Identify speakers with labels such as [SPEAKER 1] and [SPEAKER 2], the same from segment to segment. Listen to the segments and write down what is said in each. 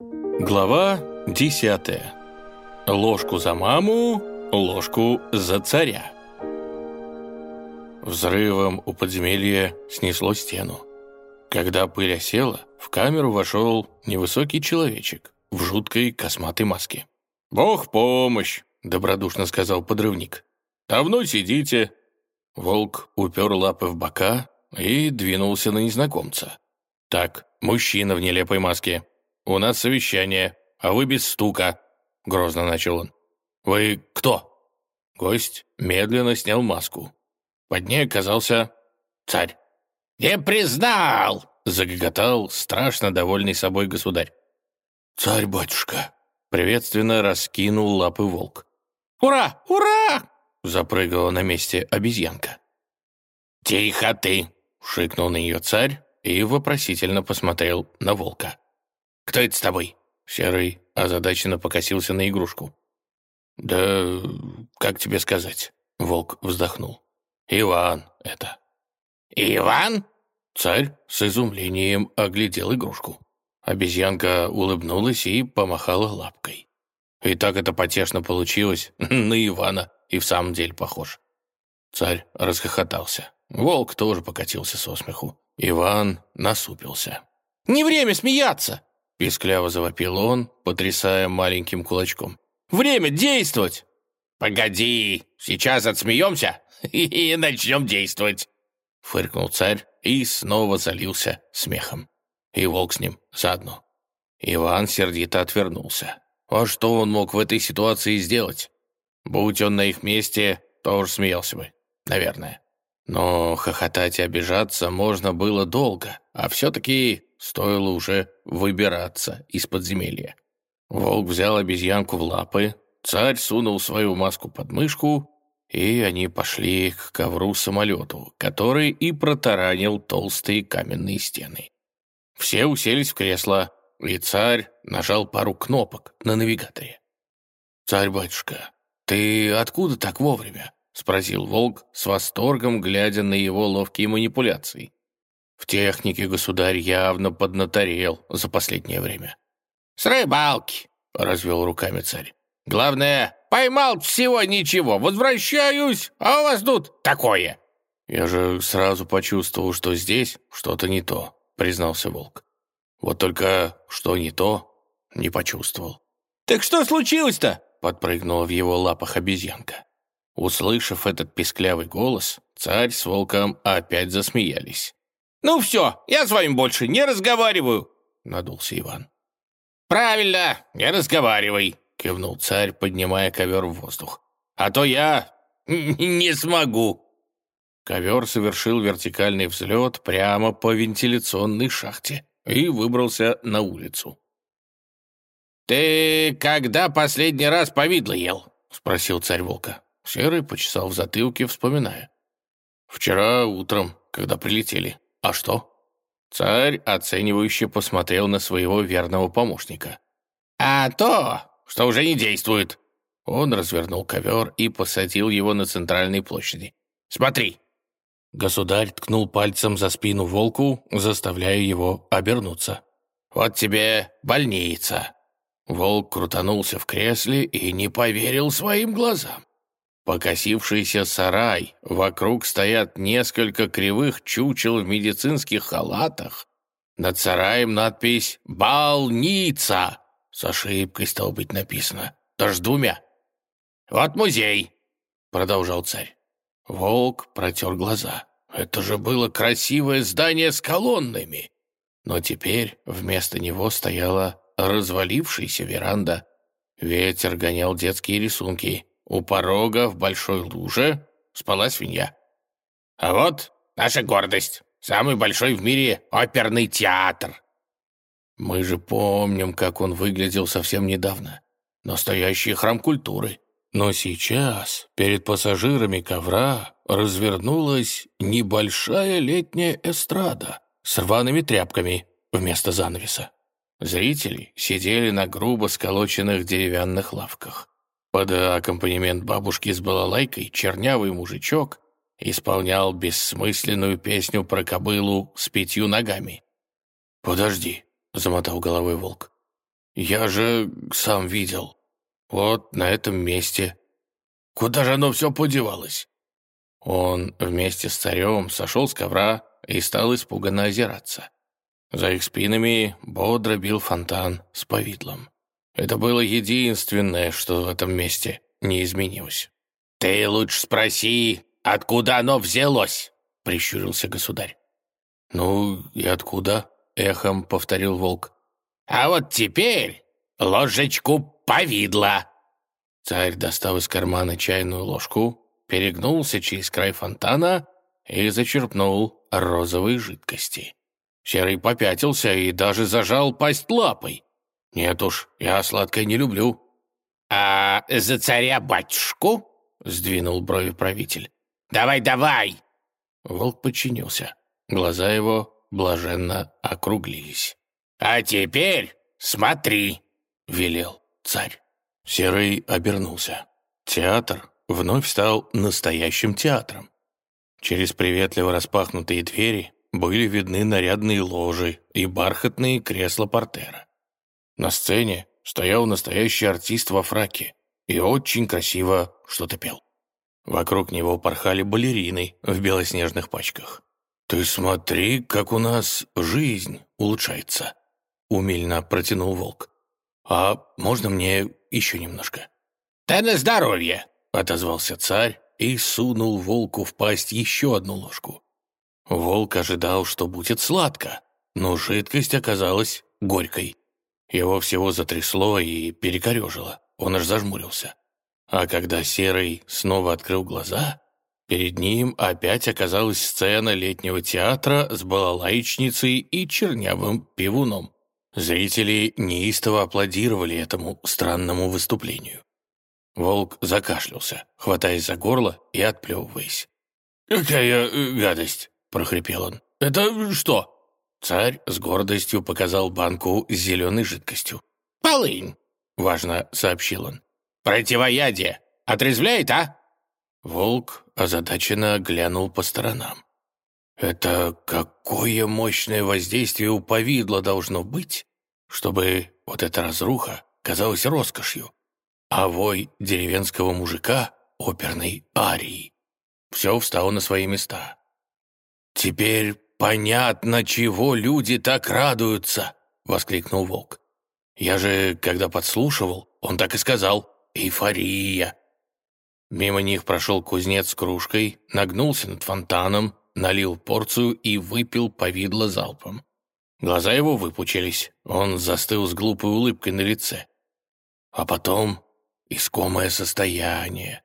[SPEAKER 1] Глава десятая. Ложку за маму, ложку за царя. Взрывом у подземелья снесло стену. Когда пыль осела, в камеру вошел невысокий человечек в жуткой косматой маске. «Бог помощь!» — добродушно сказал подрывник. «Давно сидите?» Волк упер лапы в бока и двинулся на незнакомца. «Так, мужчина в нелепой маске. У нас совещание, а вы без стука», — грозно начал он. «Вы кто?» Гость медленно снял маску. Под ней оказался царь.
[SPEAKER 2] «Не признал!»
[SPEAKER 1] — загоготал страшно довольный собой государь. «Царь-батюшка!» — приветственно раскинул лапы волк.
[SPEAKER 2] «Ура! Ура!»
[SPEAKER 1] — запрыгала на месте обезьянка.
[SPEAKER 2] «Тихо ты!»
[SPEAKER 1] — шикнул на нее царь и вопросительно посмотрел на волка.
[SPEAKER 2] «Кто это с тобой?»
[SPEAKER 1] Серый озадаченно покосился на игрушку. «Да как тебе сказать?» — волк вздохнул. «Иван это».
[SPEAKER 2] «Иван?»
[SPEAKER 1] Царь с изумлением оглядел игрушку. Обезьянка улыбнулась и помахала лапкой. И так это потешно получилось, на Ивана и в самом деле похож. Царь расхохотался. Волк тоже покатился со смеху. Иван насупился.
[SPEAKER 2] «Не время смеяться!»
[SPEAKER 1] Пискляво завопил он, потрясая маленьким кулачком.
[SPEAKER 2] «Время действовать!» «Погоди, сейчас отсмеемся и начнем действовать!»
[SPEAKER 1] Фыркнул царь и снова залился смехом. И волк с ним заодно. Иван сердито отвернулся. А что он мог в этой ситуации сделать? Будь он на их месте, тоже смеялся бы, наверное. Но хохотать и обижаться можно было долго, а все-таки стоило уже выбираться из подземелья. Волк взял обезьянку в лапы, царь сунул свою маску под мышку, и они пошли к ковру-самолету, который и протаранил толстые каменные стены. Все уселись в кресло, и царь нажал пару кнопок на навигаторе. «Царь-батюшка, ты откуда так вовремя?» — спросил волк с восторгом, глядя на его ловкие манипуляции. В технике государь явно поднаторел за последнее время.
[SPEAKER 2] «С рыбалки!» — развел руками царь. «Главное, поймал всего ничего, возвращаюсь, а у вас тут такое!»
[SPEAKER 1] «Я же сразу почувствовал, что здесь что-то не то», — признался волк. «Вот только что не то, не почувствовал».
[SPEAKER 2] «Так что случилось-то?»
[SPEAKER 1] — подпрыгнула в его лапах обезьянка. Услышав этот писклявый голос, царь с волком опять засмеялись.
[SPEAKER 2] «Ну все, я с вами больше не разговариваю», — надулся Иван. «Правильно, не разговаривай», — кивнул царь, поднимая ковер в воздух. «А то я не смогу».
[SPEAKER 1] Ковер совершил вертикальный взлет прямо по вентиляционной шахте и выбрался на улицу.
[SPEAKER 2] «Ты когда последний раз повидло ел?» — спросил царь волка.
[SPEAKER 1] Серый почесал в затылке, вспоминая. «Вчера утром, когда прилетели. А что?» Царь оценивающе посмотрел на своего верного помощника.
[SPEAKER 2] «А то, что уже не действует!»
[SPEAKER 1] Он развернул ковер и посадил его на центральной площади.
[SPEAKER 2] «Смотри!»
[SPEAKER 1] Государь ткнул пальцем за спину волку, заставляя его обернуться.
[SPEAKER 2] «Вот тебе больница!»
[SPEAKER 1] Волк крутанулся в кресле и не поверил своим глазам. Покосившийся сарай, вокруг стоят несколько кривых чучел в медицинских халатах. Над сараем надпись «Больница». С ошибкой стало быть написано. Даже двумя.
[SPEAKER 2] «Вот музей», —
[SPEAKER 1] продолжал царь. Волк протер глаза. Это же было красивое здание с колоннами. Но теперь вместо него стояла развалившаяся веранда. Ветер гонял детские рисунки. У порога в большой луже спала свинья.
[SPEAKER 2] А вот наша гордость. Самый большой в мире оперный театр.
[SPEAKER 1] Мы же помним, как он выглядел совсем недавно. Настоящий храм культуры. Но сейчас перед пассажирами ковра развернулась небольшая летняя эстрада с рваными тряпками вместо занавеса. Зрители сидели на грубо сколоченных деревянных лавках. Под аккомпанемент бабушки с балалайкой чернявый мужичок исполнял бессмысленную песню про кобылу с пятью ногами. «Подожди», — замотал головой волк. Я же сам видел. Вот на этом месте. Куда же оно все подевалось?» Он вместе с царем сошел с ковра и стал испуганно озираться. За их спинами бодро бил фонтан с повидлом. Это было единственное, что в этом месте не изменилось. «Ты лучше спроси, откуда оно взялось?» — прищурился государь. «Ну и откуда?» — эхом повторил волк. «А вот теперь ложечку повидла!» Царь достал из кармана чайную ложку, перегнулся через край фонтана и зачерпнул розовой жидкости. Серый попятился и даже зажал пасть лапой. «Нет уж, я сладкое не люблю». «А за царя-батюшку?» — сдвинул брови правитель. «Давай, давай!» Волк подчинился. Глаза его блаженно округлились. «А теперь смотри!» — велел царь. Серый обернулся. Театр вновь стал настоящим театром. Через приветливо распахнутые двери были видны нарядные ложи и бархатные кресла портера. На сцене стоял настоящий артист во фраке и очень красиво что-то пел. Вокруг него порхали балерины в белоснежных пачках. «Ты смотри, как у нас жизнь улучшается», — умильно протянул волк. «А можно мне еще немножко?» «Да на здоровье!» — отозвался царь и сунул волку в пасть еще одну ложку. Волк ожидал, что будет сладко, но жидкость оказалась горькой. Его всего затрясло и перекорежило. Он аж зажмурился. А когда Серый снова открыл глаза, перед ним опять оказалась сцена летнего театра с балалайчницей и чернявым пивуном. Зрители неистово аплодировали этому странному выступлению. Волк закашлялся, хватаясь за горло и отплевываясь. «Какая э, гадость!» — прохрипел он. «Это что?» Царь с гордостью показал банку с зеленой жидкостью. «Полынь!» — важно сообщил он. «Противоядие! Отрезвляет, а?» Волк озадаченно глянул по сторонам. «Это какое мощное воздействие у повидла должно быть, чтобы вот эта разруха казалась роскошью, а вой деревенского мужика — оперной арией. Все встало на свои места. Теперь «Понятно, чего люди так радуются!» — воскликнул Волк. «Я же, когда подслушивал, он так и сказал. Эйфория!» Мимо них прошел кузнец с кружкой, нагнулся над фонтаном, налил порцию и выпил повидло залпом. Глаза его выпучились, он застыл с глупой улыбкой на лице. А потом искомое состояние,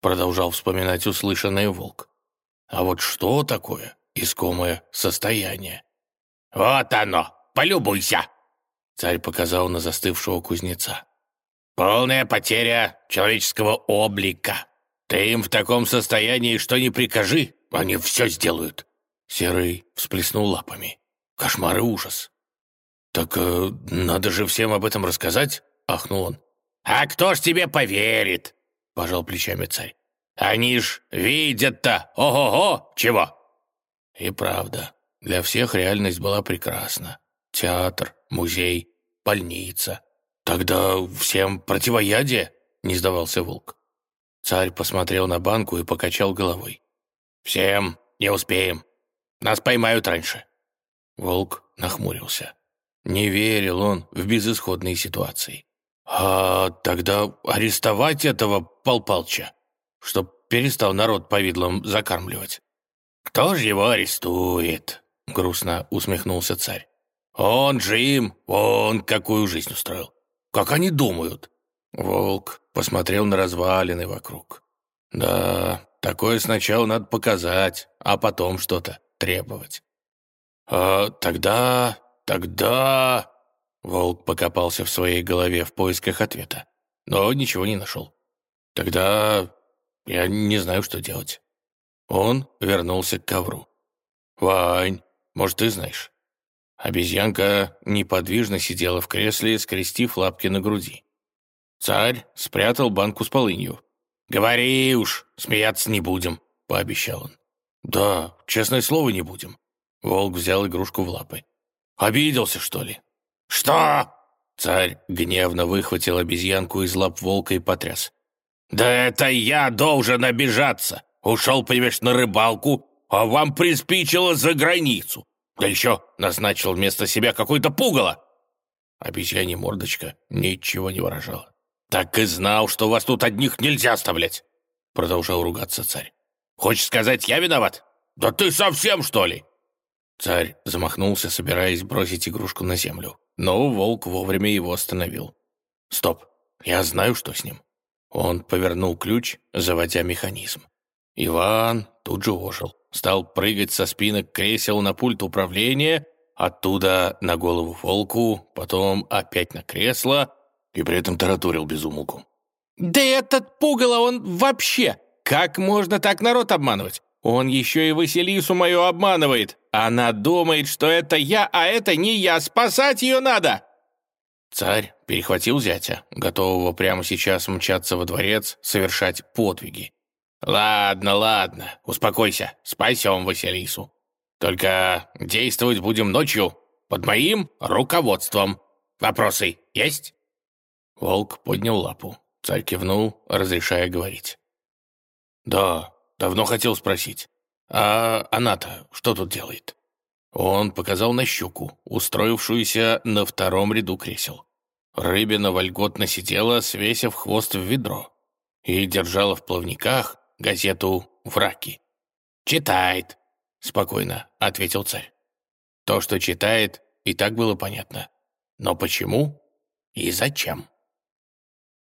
[SPEAKER 1] продолжал вспоминать услышанный волк. А вот что такое искомое состояние. «Вот оно! Полюбуйся!» Царь показал на застывшего кузнеца. «Полная потеря человеческого облика. Ты им в таком состоянии, что не прикажи, они все сделают». Серый всплеснул лапами. «Кошмар и ужас». «Так э, надо же всем об этом рассказать?» — ахнул он. «А кто ж тебе поверит?» — пожал плечами царь. «Они ж видят-то, ого-го, чего!» И правда, для всех реальность была прекрасна. Театр, музей, больница. Тогда всем противоядие? Не сдавался волк. Царь посмотрел на банку и покачал головой. «Всем не успеем. Нас поймают раньше». Волк нахмурился. Не верил он в безысходные ситуации. «А тогда арестовать этого Пал Палча, чтоб перестал народ повидлом закармливать». «Кто же его арестует?» — грустно усмехнулся царь. «Он же им, он какую жизнь устроил. Как они думают?» Волк посмотрел на развалины вокруг. «Да, такое сначала надо показать, а потом что-то требовать». «А тогда... тогда...» Волк покопался в своей голове в поисках ответа, но ничего не нашел. «Тогда я не знаю, что делать». Он вернулся к ковру. «Вань, может, ты знаешь?» Обезьянка неподвижно сидела в кресле, скрестив лапки на груди. Царь спрятал банку с полынью. «Говори уж, смеяться не будем», — пообещал он. «Да, честное слово, не будем». Волк взял игрушку в лапы. «Обиделся, что ли?» «Что?» Царь гневно выхватил обезьянку из лап волка и потряс.
[SPEAKER 2] «Да это я должен обижаться! Ушел, понимаешь, на рыбалку, а вам приспичило за границу! Да еще назначил вместо себя какое-то пугало!»
[SPEAKER 1] Обезьянья мордочка ничего не выражала.
[SPEAKER 2] «Так и знал, что вас тут одних нельзя оставлять!» Продолжал ругаться царь. «Хочешь сказать, я виноват? Да ты совсем, что ли?»
[SPEAKER 1] Царь замахнулся, собираясь бросить игрушку на землю. Но волк вовремя его остановил. «Стоп, я знаю, что с ним». Он повернул ключ, заводя механизм. Иван тут же ожил, стал прыгать со спинок кресел на пульт управления, оттуда на голову волку, потом опять на кресло и при этом тараторил безумолку.
[SPEAKER 2] «Да этот пугало он вообще! Как можно так народ обманывать? Он еще и Василису мою обманывает. Она думает, что это я, а это не я. Спасать ее надо!»
[SPEAKER 1] Царь перехватил зятя, готового прямо сейчас мчаться во дворец, совершать подвиги.
[SPEAKER 2] «Ладно, ладно, успокойся, спасем Василису. Только действовать будем ночью, под моим руководством. Вопросы есть?»
[SPEAKER 1] Волк поднял лапу. Царь кивнул, разрешая говорить. «Да, давно хотел спросить. А она-то что тут делает?» Он показал на щуку, устроившуюся на втором ряду кресел. Рыбина вольготно сидела, свесив хвост в ведро, и держала в плавниках газету «Враки».
[SPEAKER 2] «Читает», —
[SPEAKER 1] спокойно ответил царь. То, что читает, и так было понятно. Но почему и зачем?